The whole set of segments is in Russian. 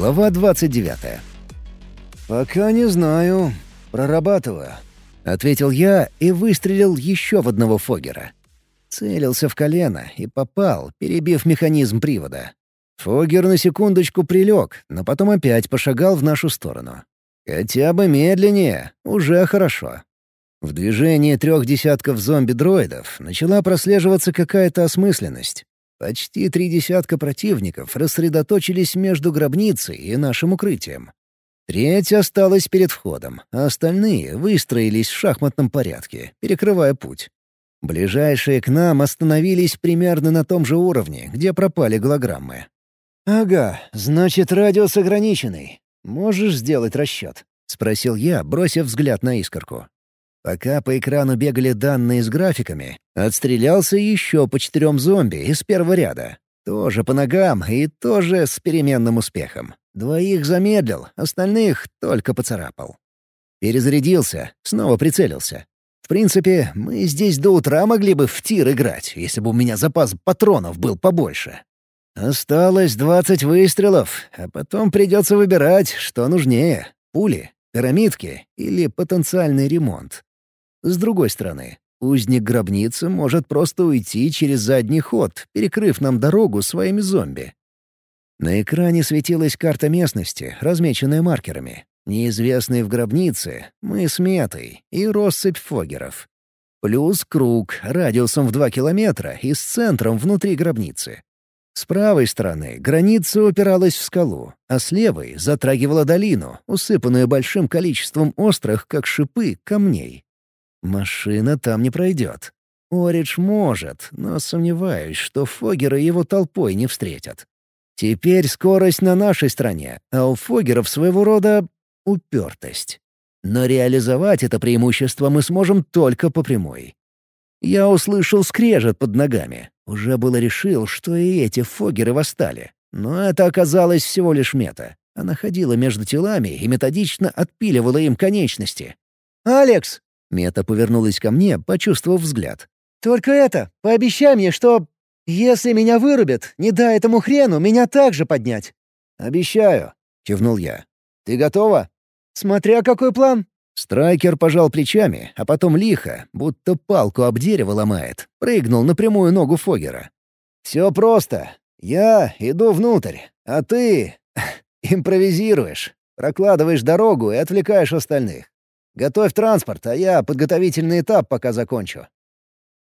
Глава 29. «Пока не знаю. Прорабатываю», — ответил я и выстрелил еще в одного Фогера. Целился в колено и попал, перебив механизм привода. Фогер на секундочку прилег, но потом опять пошагал в нашу сторону. Хотя бы медленнее, уже хорошо. В движении трех десятков зомби-дроидов начала прослеживаться какая-то осмысленность. Почти три десятка противников рассредоточились между гробницей и нашим укрытием. Треть осталась перед входом, а остальные выстроились в шахматном порядке, перекрывая путь. Ближайшие к нам остановились примерно на том же уровне, где пропали голограммы. «Ага, значит, радиус ограниченный. Можешь сделать расчет?» — спросил я, бросив взгляд на искорку. Пока по экрану бегали данные с графиками, отстрелялся еще по четырем зомби из первого ряда. Тоже по ногам и тоже с переменным успехом. Двоих замедлил, остальных только поцарапал. Перезарядился, снова прицелился. В принципе, мы здесь до утра могли бы в тир играть, если бы у меня запас патронов был побольше. Осталось двадцать выстрелов, а потом придется выбирать, что нужнее — пули, пирамидки или потенциальный ремонт. С другой стороны, узник гробницы может просто уйти через задний ход, перекрыв нам дорогу своими зомби. На экране светилась карта местности, размеченная маркерами. Неизвестные в гробнице, мы с метой и россыпь фогеров. Плюс круг радиусом в два километра и с центром внутри гробницы. С правой стороны граница упиралась в скалу, а с левой затрагивала долину, усыпанную большим количеством острых, как шипы, камней. Машина там не пройдет. Оридж может, но сомневаюсь, что Фогеры его толпой не встретят. Теперь скорость на нашей стороне, а у Фогеров своего рода упертость. Но реализовать это преимущество мы сможем только по прямой. Я услышал скрежет под ногами. Уже было решил, что и эти Фогеры восстали. Но это оказалось всего лишь мета. Она ходила между телами и методично отпиливала им конечности. «Алекс!» Мета повернулась ко мне, почувствовав взгляд. «Только это, пообещай мне, что... Если меня вырубят, не дай этому хрену меня также поднять». «Обещаю», — кивнул я. «Ты готова?» «Смотря какой план». Страйкер пожал плечами, а потом лихо, будто палку об дерево ломает, прыгнул на прямую ногу Фогера. «Все просто. Я иду внутрь, а ты... импровизируешь, прокладываешь дорогу и отвлекаешь остальных. Готовь транспорт, а я подготовительный этап пока закончу».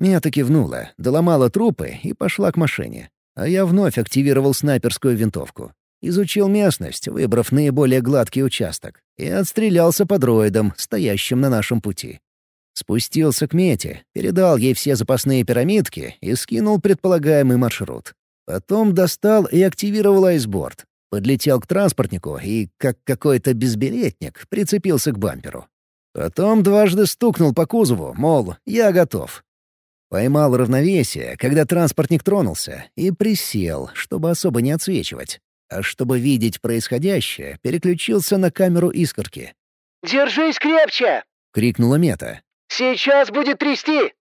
Мята кивнула, доломала трупы и пошла к машине. А я вновь активировал снайперскую винтовку. Изучил местность, выбрав наиболее гладкий участок, и отстрелялся по дроидам, стоящим на нашем пути. Спустился к Мете, передал ей все запасные пирамидки и скинул предполагаемый маршрут. Потом достал и активировал айсборд. Подлетел к транспортнику и, как какой-то безбилетник, прицепился к бамперу. Потом дважды стукнул по кузову, мол, я готов. Поймал равновесие, когда транспортник тронулся, и присел, чтобы особо не отсвечивать. А чтобы видеть происходящее, переключился на камеру искорки. «Держись крепче!» — крикнула Мета. «Сейчас будет трясти!»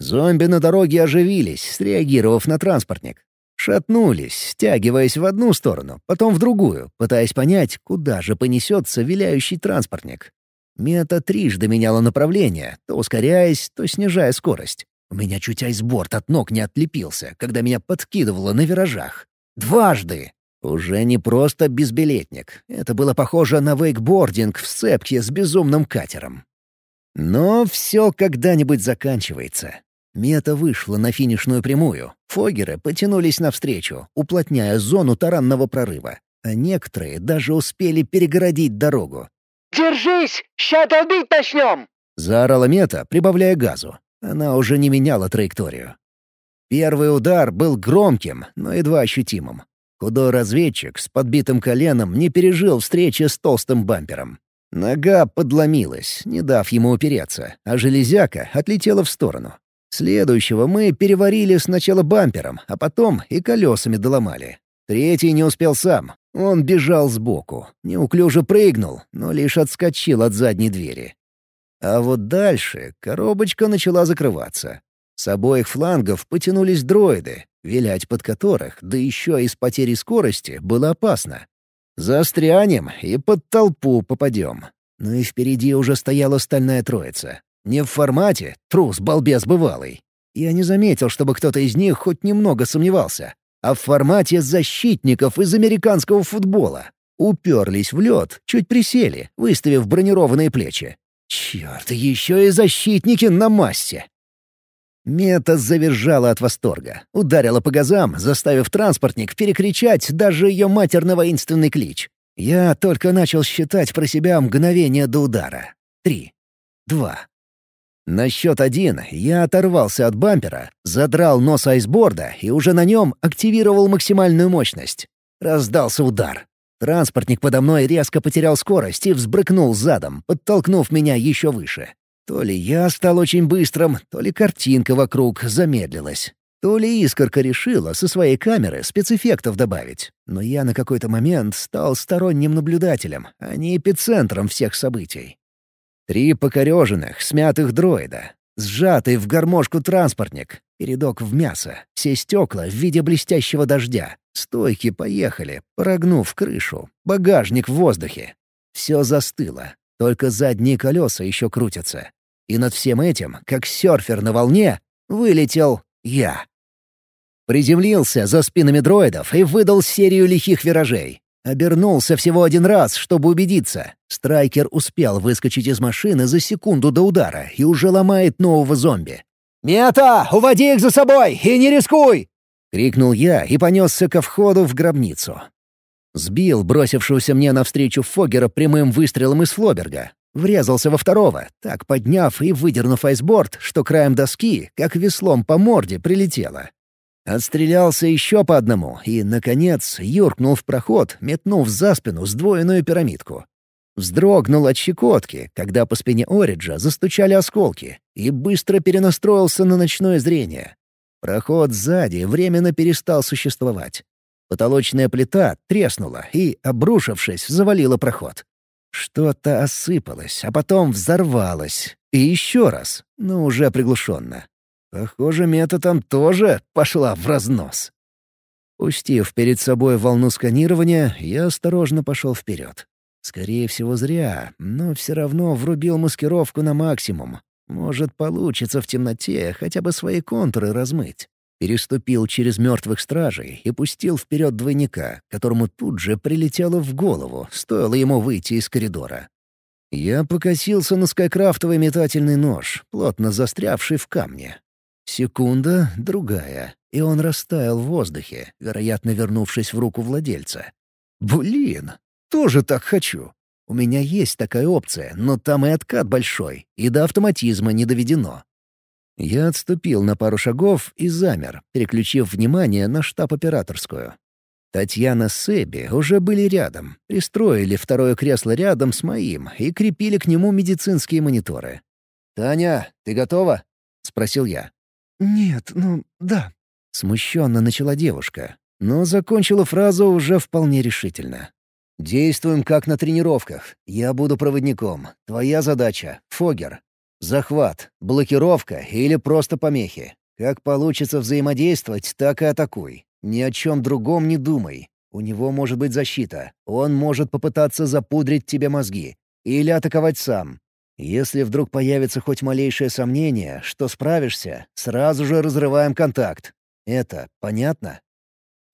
Зомби на дороге оживились, среагировав на транспортник. Шатнулись, стягиваясь в одну сторону, потом в другую, пытаясь понять, куда же понесется виляющий транспортник. Мета трижды меняла направление, то ускоряясь, то снижая скорость. У меня чуть айсборд от ног не отлепился, когда меня подкидывало на виражах. Дважды! Уже не просто безбилетник. Это было похоже на вейкбординг в сцепке с безумным катером. Но все когда-нибудь заканчивается. Мета вышла на финишную прямую. Фогеры потянулись навстречу, уплотняя зону таранного прорыва. А некоторые даже успели перегородить дорогу. «Держись! Ща долбить начнем!» — заорала Мета, прибавляя газу. Она уже не меняла траекторию. Первый удар был громким, но едва ощутимым. Худой разведчик с подбитым коленом не пережил встречи с толстым бампером. Нога подломилась, не дав ему упереться, а железяка отлетела в сторону. Следующего мы переварили сначала бампером, а потом и колесами доломали. Третий не успел сам. Он бежал сбоку, неуклюже прыгнул, но лишь отскочил от задней двери. А вот дальше коробочка начала закрываться. С обоих флангов потянулись дроиды, вилять под которых, да еще и с потерей скорости, было опасно. Застрянем и под толпу попадем. Но и впереди уже стояла стальная троица. Не в формате, трус, балбес бывалый. Я не заметил, чтобы кто-то из них хоть немного сомневался. А в формате защитников из американского футбола. Уперлись в лед, чуть присели, выставив бронированные плечи. Черт, еще и защитники на массе. Мета завизжала от восторга, ударила по газам, заставив транспортник перекричать даже ее матерно-воинственный клич. Я только начал считать про себя мгновение до удара. Три. Два. На счет один я оторвался от бампера, задрал нос айсборда и уже на нем активировал максимальную мощность. Раздался удар. Транспортник подо мной резко потерял скорость и взбрыкнул задом, подтолкнув меня еще выше. То ли я стал очень быстрым, то ли картинка вокруг замедлилась. То ли искорка решила со своей камеры спецэффектов добавить. Но я на какой-то момент стал сторонним наблюдателем, а не эпицентром всех событий. Три покореженных, смятых дроида. Сжатый в гармошку транспортник. Передок в мясо. Все стекла в виде блестящего дождя. Стойки поехали, прогнув крышу. Багажник в воздухе. Все застыло. Только задние колеса еще крутятся. И над всем этим, как серфер на волне, вылетел я. Приземлился за спинами дроидов и выдал серию лихих виражей. Обернулся всего один раз, чтобы убедиться. Страйкер успел выскочить из машины за секунду до удара и уже ломает нового зомби. «Мета, уводи их за собой и не рискуй!» — крикнул я и понесся ко входу в гробницу. Сбил бросившегося мне навстречу Фогера прямым выстрелом из Флоберга. Врезался во второго, так подняв и выдернув айсборд, что краем доски, как веслом по морде, прилетело. Отстрелялся еще по одному и, наконец, юркнул в проход, метнув за спину сдвоенную пирамидку. Вздрогнул от щекотки, когда по спине Ориджа застучали осколки, и быстро перенастроился на ночное зрение. Проход сзади временно перестал существовать. Потолочная плита треснула и, обрушившись, завалила проход. Что-то осыпалось, а потом взорвалось. И еще раз, но уже приглушенно. Похоже, мета там тоже пошла в разнос. Пустив перед собой волну сканирования, я осторожно пошел вперед. Скорее всего, зря, но все равно врубил маскировку на максимум. Может, получится в темноте хотя бы свои контуры размыть. Переступил через мертвых стражей и пустил вперед двойника, которому тут же прилетело в голову, стоило ему выйти из коридора. Я покосился на скайкрафтовый метательный нож, плотно застрявший в камне. Секунда, другая, и он растаял в воздухе, вероятно, вернувшись в руку владельца. «Блин, тоже так хочу. У меня есть такая опция, но там и откат большой, и до автоматизма не доведено. Я отступил на пару шагов и замер, переключив внимание на штаб-операторскую. Татьяна с Эбби уже были рядом, пристроили второе кресло рядом с моим и крепили к нему медицинские мониторы. «Таня, ты готова?» — спросил я. «Нет, ну, да», — смущенно начала девушка, но закончила фразу уже вполне решительно. «Действуем как на тренировках. Я буду проводником. Твоя задача — Фогер. Захват, блокировка или просто помехи. Как получится взаимодействовать, так и атакуй. Ни о чем другом не думай. У него может быть защита. Он может попытаться запудрить тебе мозги. Или атаковать сам. Если вдруг появится хоть малейшее сомнение, что справишься, сразу же разрываем контакт. Это понятно?»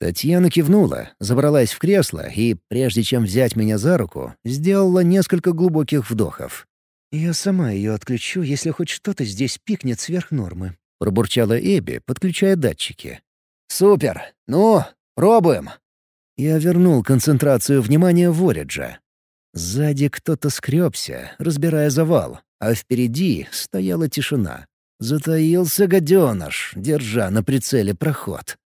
Татьяна кивнула, забралась в кресло и, прежде чем взять меня за руку, сделала несколько глубоких вдохов. «Я сама ее отключу, если хоть что-то здесь пикнет сверх нормы», — пробурчала Эбби, подключая датчики. «Супер! Ну, пробуем!» Я вернул концентрацию внимания в Ориджа. Сзади кто-то скребся, разбирая завал, а впереди стояла тишина. Затаился гаденыш, держа на прицеле проход.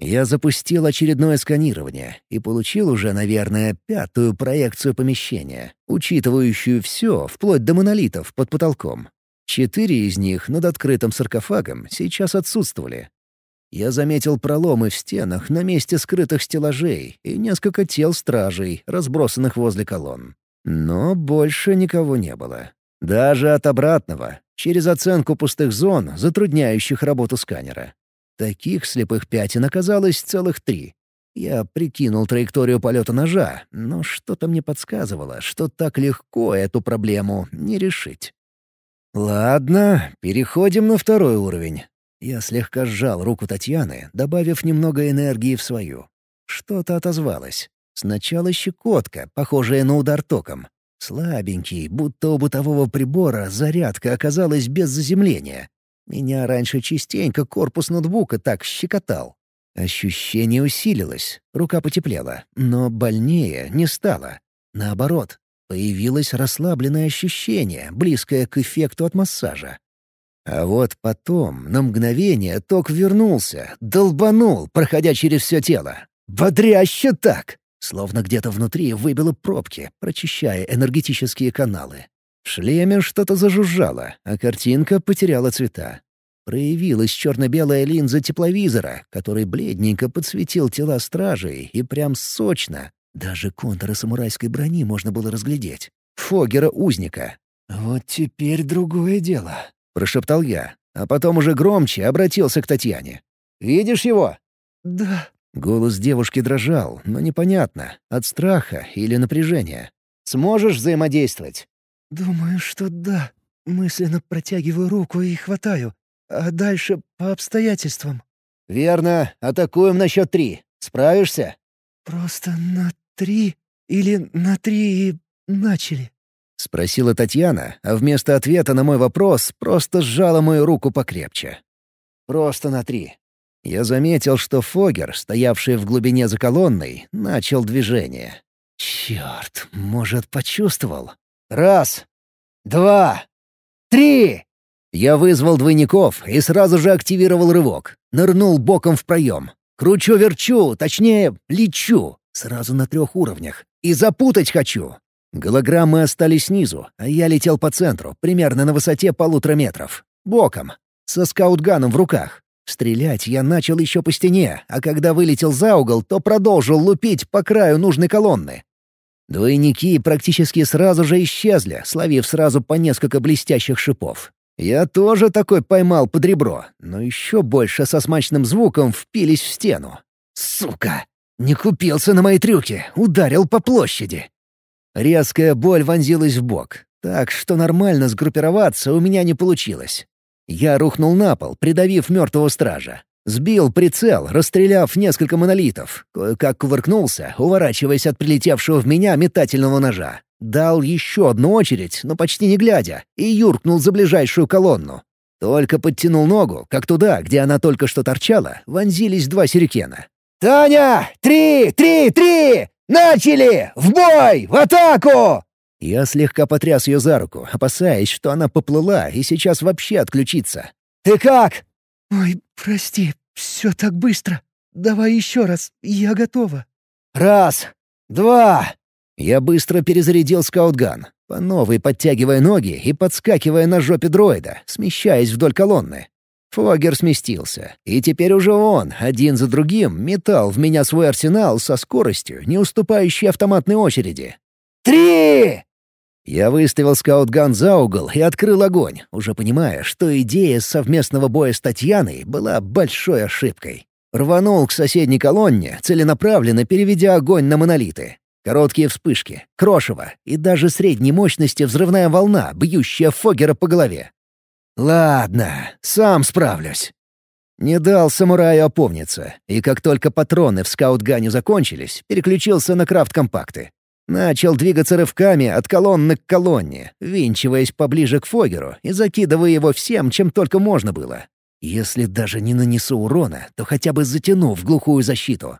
Я запустил очередное сканирование и получил уже, наверное, пятую проекцию помещения, учитывающую все, вплоть до монолитов под потолком. Четыре из них над открытым саркофагом сейчас отсутствовали. Я заметил проломы в стенах на месте скрытых стеллажей и несколько тел стражей, разбросанных возле колонн. Но больше никого не было. Даже от обратного, через оценку пустых зон, затрудняющих работу сканера. Таких слепых пятен оказалось целых три. Я прикинул траекторию полета ножа, но что-то мне подсказывало, что так легко эту проблему не решить. «Ладно, переходим на второй уровень». Я слегка сжал руку Татьяны, добавив немного энергии в свою. Что-то отозвалось. Сначала щекотка, похожая на удар током. Слабенький, будто у бытового прибора, зарядка оказалась без заземления. Меня раньше частенько корпус ноутбука так щекотал. Ощущение усилилось, рука потеплела, но больнее не стало. Наоборот, появилось расслабленное ощущение, близкое к эффекту от массажа. А вот потом, на мгновение, ток вернулся, долбанул, проходя через все тело. Бодряще так! Словно где-то внутри выбило пробки, прочищая энергетические каналы. В шлеме что-то зажужжало, а картинка потеряла цвета. Проявилась черно-белая линза тепловизора, который бледненько подсветил тела стражей и прям сочно. Даже контуры самурайской брони можно было разглядеть. Фогера-узника. «Вот теперь другое дело», — прошептал я, а потом уже громче обратился к Татьяне. «Видишь его?» «Да», Голос девушки дрожал, но непонятно, от страха или напряжения. «Сможешь взаимодействовать?» «Думаю, что да. Мысленно протягиваю руку и хватаю. А дальше по обстоятельствам». «Верно. Атакуем на счет три. Справишься?» «Просто на три или на три и начали?» — спросила Татьяна, а вместо ответа на мой вопрос просто сжала мою руку покрепче. «Просто на три. Я заметил, что Фогер, стоявший в глубине за колонной, начал движение. Черт, может, почувствовал? Раз, два, три! Я вызвал двойников и сразу же активировал рывок. Нырнул боком в проем. Кручу-верчу, точнее, лечу. Сразу на трех уровнях. И запутать хочу. Голограммы остались снизу, а я летел по центру, примерно на высоте полутора метров. Боком. Со скаутганом в руках. Стрелять я начал еще по стене, а когда вылетел за угол, то продолжил лупить по краю нужной колонны. Двойники практически сразу же исчезли, словив сразу по несколько блестящих шипов. Я тоже такой поймал под ребро, но еще больше со смачным звуком впились в стену. Сука! Не купился на мои трюки, ударил по площади. Резкая боль вонзилась в бок, так что нормально сгруппироваться у меня не получилось. Я рухнул на пол, придавив мертвого стража. Сбил прицел, расстреляв несколько монолитов. Кое-как кувыркнулся, уворачиваясь от прилетевшего в меня метательного ножа. Дал еще одну очередь, но почти не глядя, и юркнул за ближайшую колонну. Только подтянул ногу, как туда, где она только что торчала, вонзились два сюрикена. «Таня! Три! Три! Три! Начали! В бой! В атаку!» Я слегка потряс ее за руку, опасаясь, что она поплыла и сейчас вообще отключится. «Ты как?» «Ой, прости, все так быстро. Давай еще раз, я готова». «Раз, два...» Я быстро перезарядил скаутган, по новой подтягивая ноги и подскакивая на жопе дроида, смещаясь вдоль колонны. Фогер сместился, и теперь уже он, один за другим, метал в меня свой арсенал со скоростью, не уступающей автоматной очереди. «Три!» Я выставил скаутган за угол и открыл огонь, уже понимая, что идея совместного боя с Татьяной была большой ошибкой. Рванул к соседней колонне, целенаправленно переведя огонь на монолиты. Короткие вспышки, крошево и даже средней мощности взрывная волна, бьющая Фогера по голове. «Ладно, сам справлюсь». Не дал самураю опомниться, и как только патроны в скаутгане закончились, переключился на крафт-компакты. Начал двигаться рывками от колонны к колонне, винчиваясь поближе к Фогеру и закидывая его всем, чем только можно было. Если даже не нанесу урона, то хотя бы затяну в глухую защиту.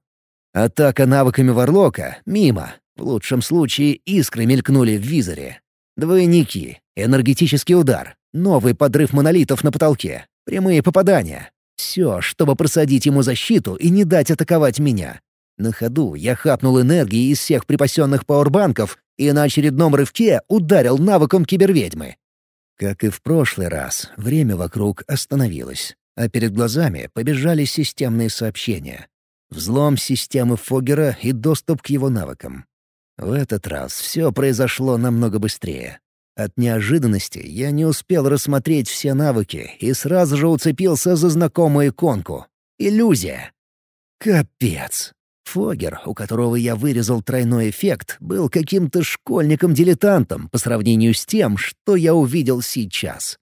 Атака навыками Варлока — мимо. В лучшем случае искры мелькнули в визоре. Двойники, энергетический удар, новый подрыв монолитов на потолке, прямые попадания. Все, чтобы просадить ему защиту и не дать атаковать меня. На ходу я хапнул энергии из всех припасенных пауэрбанков и на очередном рывке ударил навыком киберведьмы. Как и в прошлый раз, время вокруг остановилось, а перед глазами побежали системные сообщения. Взлом системы Фогера и доступ к его навыкам. В этот раз все произошло намного быстрее. От неожиданности я не успел рассмотреть все навыки и сразу же уцепился за знакомую иконку. Иллюзия. Капец. Фогер, у которого я вырезал тройной эффект, был каким-то школьником-дилетантом по сравнению с тем, что я увидел сейчас.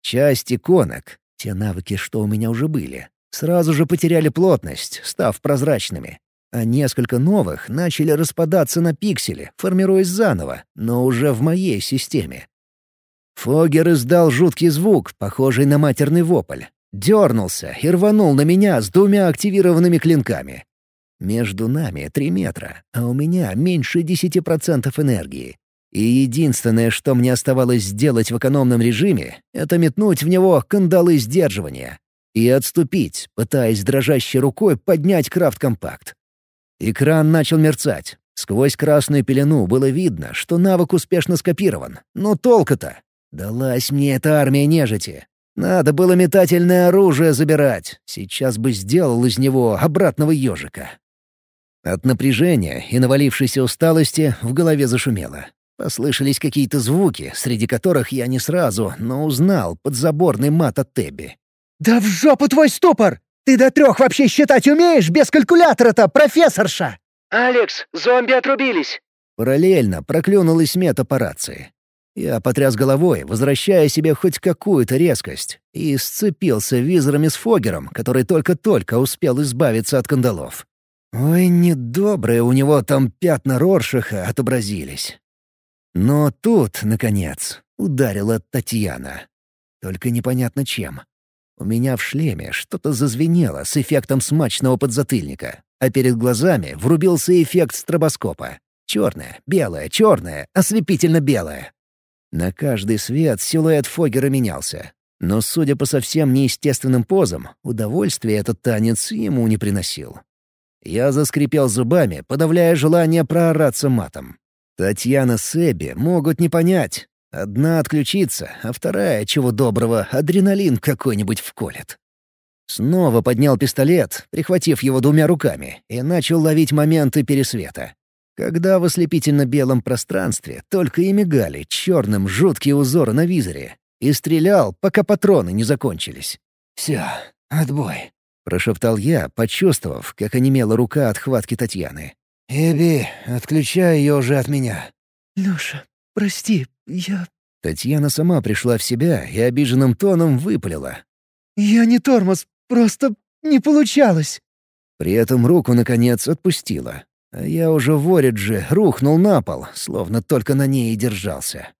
Часть иконок, те навыки, что у меня уже были, сразу же потеряли плотность, став прозрачными, а несколько новых начали распадаться на пиксели, формируясь заново, но уже в моей системе. Фогер издал жуткий звук, похожий на матерный вопль. Дернулся и рванул на меня с двумя активированными клинками. Между нами три метра, а у меня меньше десяти процентов энергии. И единственное, что мне оставалось сделать в экономном режиме, это метнуть в него кандалы сдерживания и отступить, пытаясь дрожащей рукой поднять крафт-компакт. Экран начал мерцать. Сквозь красную пелену было видно, что навык успешно скопирован. Но толку-то? Далась мне эта армия нежити. Надо было метательное оружие забирать. Сейчас бы сделал из него обратного ежика. От напряжения и навалившейся усталости в голове зашумело. Послышались какие-то звуки, среди которых я не сразу, но узнал подзаборный мат от Тебби. «Да в жопу твой ступор! Ты до трех вообще считать умеешь без калькулятора-то, профессорша!» «Алекс, зомби отрубились!» Параллельно проклюнулась мета по рации. Я потряс головой, возвращая себе хоть какую-то резкость, и сцепился визорами с Фогером, который только-только успел избавиться от кандалов. Ой, недобрые у него там пятна Роршаха отобразились. Но тут, наконец, ударила Татьяна. Только непонятно чем. У меня в шлеме что-то зазвенело с эффектом смачного подзатыльника, а перед глазами врубился эффект стробоскопа. Черное, белое, черное, ослепительно белое. На каждый свет силуэт Фогера менялся. Но, судя по совсем неестественным позам, удовольствия этот танец ему не приносил. Я заскрипел зубами, подавляя желание проораться матом. Татьяна с Эбби могут не понять, Одна отключится, а вторая, чего доброго, адреналин какой-нибудь вколет. Снова поднял пистолет, прихватив его двумя руками, и начал ловить моменты пересвета. Когда в ослепительно-белом пространстве только и мигали черным жуткие узоры на визоре, и стрелял, пока патроны не закончились. «Все, отбой», — прошептал я, почувствовав, как онемела рука от хватки Татьяны. «Эбби, отключай ее уже от меня». «Леша, прости, «Я...» Татьяна сама пришла в себя и обиженным тоном выпалила. «Я не тормоз, просто не получалось». При этом руку, наконец, отпустила. А я уже в Оридже рухнул на пол, словно только на ней и держался.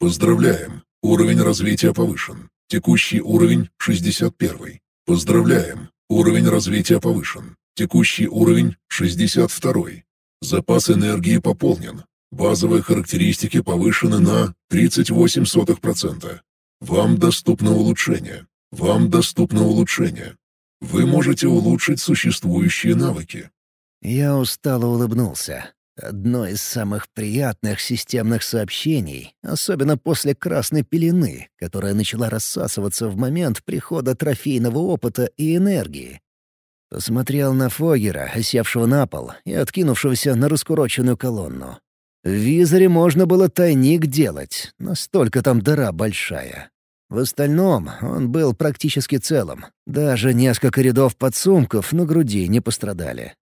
«Поздравляем! Уровень развития повышен. Текущий уровень — 61. Поздравляем! Уровень развития повышен. Текущий уровень — 62. Запас энергии пополнен. Базовые характеристики повышены на 38%. Вам доступно улучшение. Вам доступно улучшение. Вы можете улучшить существующие навыки. Я устало улыбнулся. Одно из самых приятных системных сообщений, особенно после красной пелены, которая начала рассасываться в момент прихода трофейного опыта и энергии. Посмотрел на Фогера, осевшего на пол и откинувшегося на раскуроченную колонну. В визоре можно было тайник делать, настолько там дыра большая. В остальном он был практически целым. Даже несколько рядов подсумков на груди не пострадали.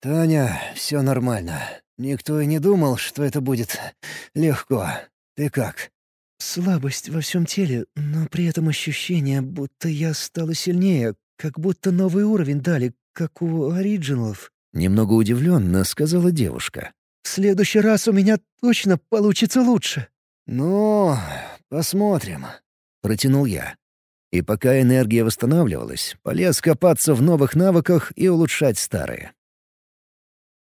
«Таня, все нормально. Никто и не думал, что это будет легко. Ты как?» «Слабость во всем теле, но при этом ощущение, будто я стала сильнее, как будто новый уровень дали, как у оригиналов». Немного удивленно сказала девушка. Следующий раз у меня точно получится лучше». «Ну, посмотрим», — протянул я. И пока энергия восстанавливалась, полез копаться в новых навыках и улучшать старые.